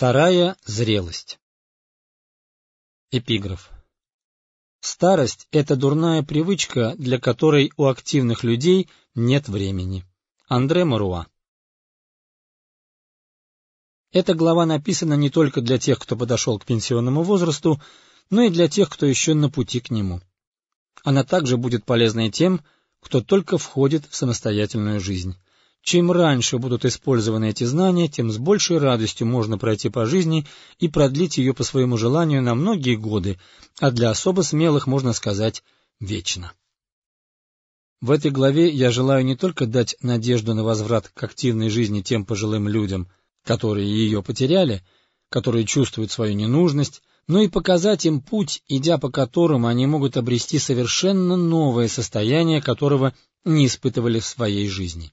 Вторая зрелость. Эпиграф. Старость – это дурная привычка, для которой у активных людей нет времени. Андре Маруа. Эта глава написана не только для тех, кто подошел к пенсионному возрасту, но и для тех, кто еще на пути к нему. Она также будет полезна и тем, кто только входит в самостоятельную жизнь. Чем раньше будут использованы эти знания, тем с большей радостью можно пройти по жизни и продлить ее по своему желанию на многие годы, а для особо смелых можно сказать «вечно». В этой главе я желаю не только дать надежду на возврат к активной жизни тем пожилым людям, которые ее потеряли, которые чувствуют свою ненужность, но и показать им путь, идя по которому они могут обрести совершенно новое состояние, которого не испытывали в своей жизни.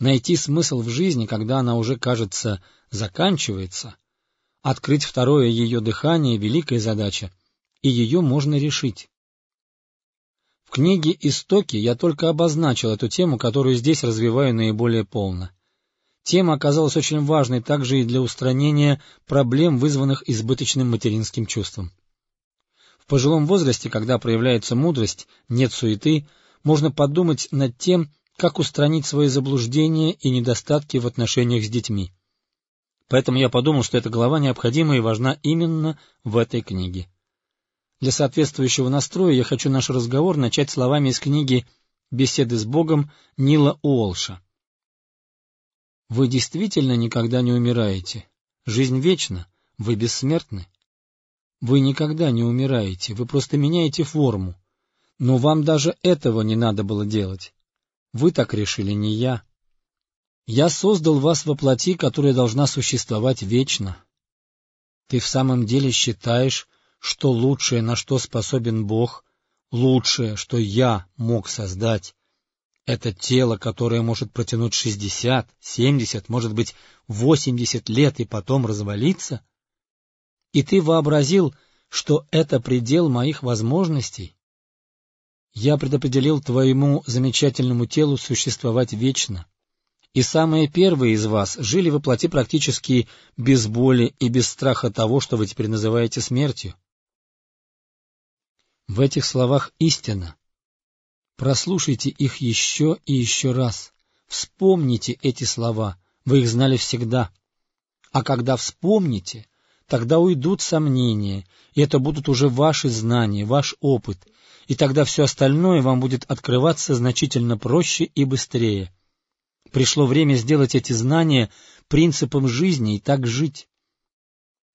Найти смысл в жизни, когда она уже, кажется, заканчивается, открыть второе ее дыхание — великая задача, и ее можно решить. В книге «Истоки» я только обозначил эту тему, которую здесь развиваю наиболее полно. Тема оказалась очень важной также и для устранения проблем, вызванных избыточным материнским чувством. В пожилом возрасте, когда проявляется мудрость, нет суеты, можно подумать над тем, как устранить свои заблуждения и недостатки в отношениях с детьми. Поэтому я подумал, что эта глава необходима и важна именно в этой книге. Для соответствующего настроя я хочу наш разговор начать словами из книги «Беседы с Богом» Нила Уолша. «Вы действительно никогда не умираете. Жизнь вечна, вы бессмертны. Вы никогда не умираете, вы просто меняете форму. Но вам даже этого не надо было делать. Вы так решили, не я. Я создал вас во плоти, которая должна существовать вечно. Ты в самом деле считаешь, что лучшее, на что способен Бог, лучшее, что я мог создать, это тело, которое может протянуть шестьдесят, семьдесят, может быть, восемьдесят лет и потом развалиться? И ты вообразил, что это предел моих возможностей? Я предопределил твоему замечательному телу существовать вечно. И самые первые из вас жили во плоти практически без боли и без страха того, что вы теперь называете смертью. В этих словах истина. Прослушайте их еще и еще раз. Вспомните эти слова, вы их знали всегда. А когда вспомните, тогда уйдут сомнения, и это будут уже ваши знания, ваш опыт — и тогда все остальное вам будет открываться значительно проще и быстрее. Пришло время сделать эти знания принципом жизни и так жить.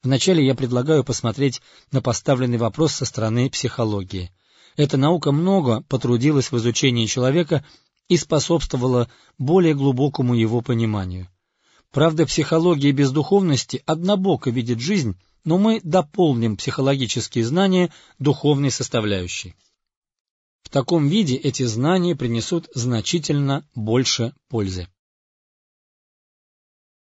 Вначале я предлагаю посмотреть на поставленный вопрос со стороны психологии. Эта наука много потрудилась в изучении человека и способствовала более глубокому его пониманию. Правда, психология без духовности однобоко видит жизнь, но мы дополним психологические знания духовной составляющей. В таком виде эти знания принесут значительно больше пользы.